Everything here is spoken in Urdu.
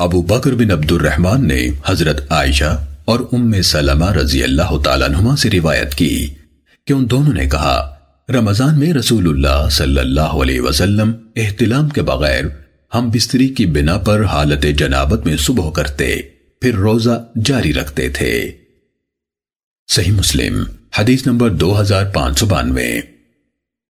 ابو بکر بن عبد الرحمن نے حضرت عائشہ اور ام سلمہ رضی اللہ تعالیٰ عنہ سے روایت کی کہ ان دونوں نے کہا، رمضان میں رسول اللہ صلی اللہ علیہ وسلم احتلام کے بغیر ہم بستری کی بنا پر حالت جنابت میں صبح کرتے، پھر روزہ جاری رکھتے تھے۔ صحیح مسلم، حدیث نمبر دو ہزار پانچ سو بانوے۔